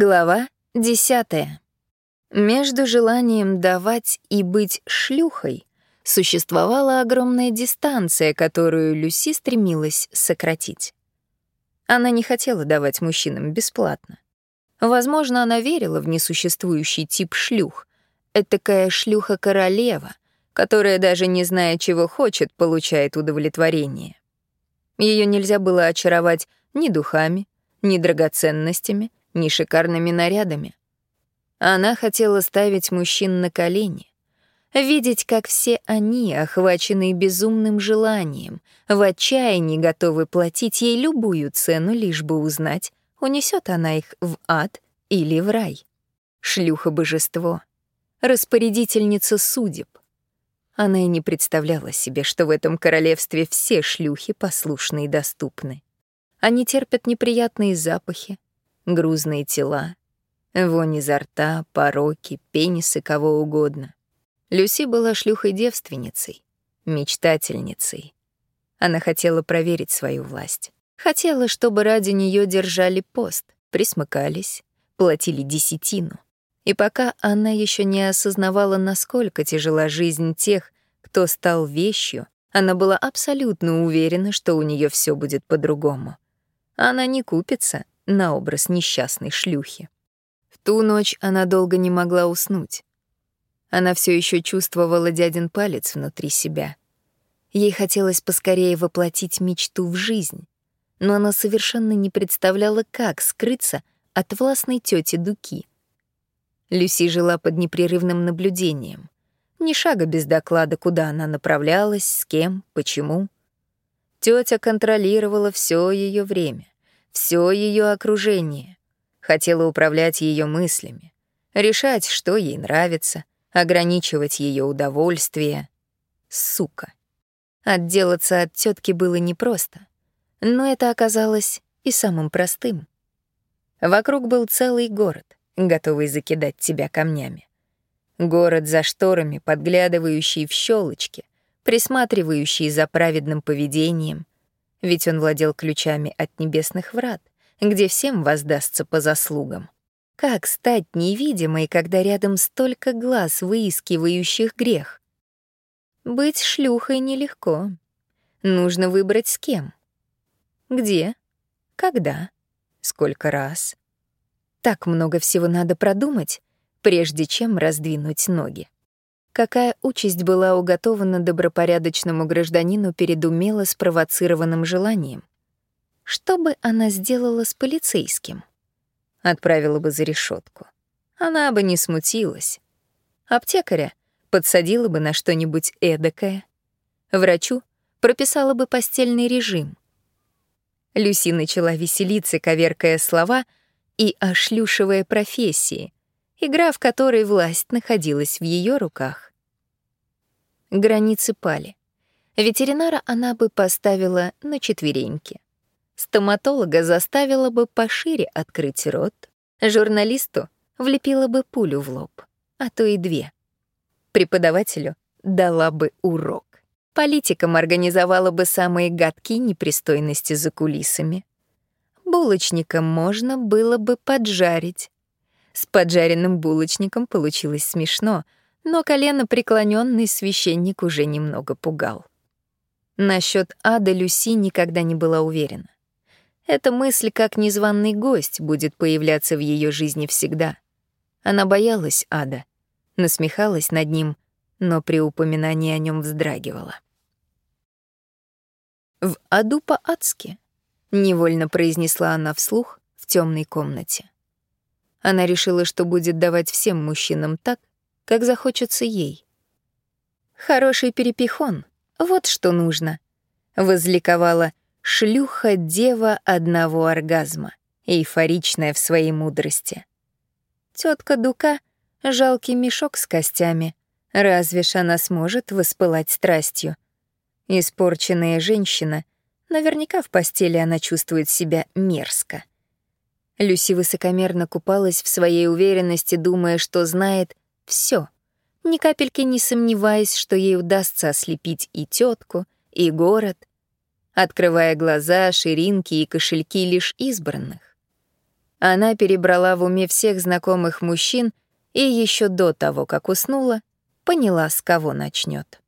Глава десятая. Между желанием давать и быть шлюхой существовала огромная дистанция, которую Люси стремилась сократить. Она не хотела давать мужчинам бесплатно. Возможно, она верила в несуществующий тип шлюх. Этакая шлюха-королева, которая, даже не зная, чего хочет, получает удовлетворение. Ее нельзя было очаровать ни духами, ни драгоценностями — ни шикарными нарядами. Она хотела ставить мужчин на колени, видеть, как все они, охваченные безумным желанием, в отчаянии готовы платить ей любую цену, лишь бы узнать, унесет она их в ад или в рай. Шлюха-божество, распорядительница судеб. Она и не представляла себе, что в этом королевстве все шлюхи послушны и доступны. Они терпят неприятные запахи, грузные тела, вонь изо рта, пороки, пенисы кого угодно. Люси была шлюхой-девственницей, мечтательницей. Она хотела проверить свою власть. Хотела, чтобы ради нее держали пост, присмыкались, платили десятину. И пока она еще не осознавала, насколько тяжела жизнь тех, кто стал вещью, она была абсолютно уверена, что у нее все будет по-другому. Она не купится на образ несчастной шлюхи. В ту ночь она долго не могла уснуть. Она все еще чувствовала дядин палец внутри себя. Ей хотелось поскорее воплотить мечту в жизнь, но она совершенно не представляла, как скрыться от властной тети Дуки. Люси жила под непрерывным наблюдением. Ни шага без доклада, куда она направлялась, с кем, почему. Тетя контролировала все ее время все ее окружение. Хотела управлять ее мыслями, решать, что ей нравится, ограничивать ее удовольствие. Сука. Отделаться от тетки было непросто, но это оказалось и самым простым. Вокруг был целый город, готовый закидать тебя камнями. Город за шторами, подглядывающий в щелочки, присматривающий за праведным поведением, ведь он владел ключами от небесных врат, где всем воздастся по заслугам. Как стать невидимой, когда рядом столько глаз, выискивающих грех? Быть шлюхой нелегко. Нужно выбрать с кем. Где? Когда? Сколько раз? Так много всего надо продумать, прежде чем раздвинуть ноги какая участь была уготована добропорядочному гражданину перед умело спровоцированным желанием. Что бы она сделала с полицейским? Отправила бы за решетку. Она бы не смутилась. Аптекаря подсадила бы на что-нибудь эдакое. Врачу прописала бы постельный режим. Люси начала веселиться, коверкая слова и ошлюшивая профессии, игра в которой власть находилась в ее руках. Границы пали. Ветеринара она бы поставила на четвереньки. Стоматолога заставила бы пошире открыть рот. Журналисту влепила бы пулю в лоб, а то и две. Преподавателю дала бы урок. Политикам организовала бы самые гадкие непристойности за кулисами. Булочникам можно было бы поджарить. С поджаренным булочником получилось смешно — но колено преклоненный священник уже немного пугал. Насчет ада Люси никогда не была уверена. Эта мысль, как незваный гость, будет появляться в ее жизни всегда. Она боялась ада, насмехалась над ним, но при упоминании о нем вздрагивала. «В аду по-адски», — невольно произнесла она вслух в темной комнате. Она решила, что будет давать всем мужчинам так, как захочется ей. Хороший перепихон, вот что нужно. Возликовала шлюха-дева одного оргазма, эйфоричная в своей мудрости. Тетка Дука — жалкий мешок с костями. Разве ж она сможет воспылать страстью? Испорченная женщина, наверняка в постели она чувствует себя мерзко. Люси высокомерно купалась в своей уверенности, думая, что знает все, ни капельки не сомневаясь, что ей удастся ослепить и тетку, и город, открывая глаза, ширинки и кошельки лишь избранных. Она перебрала в уме всех знакомых мужчин и еще до того, как уснула, поняла, с кого начнет.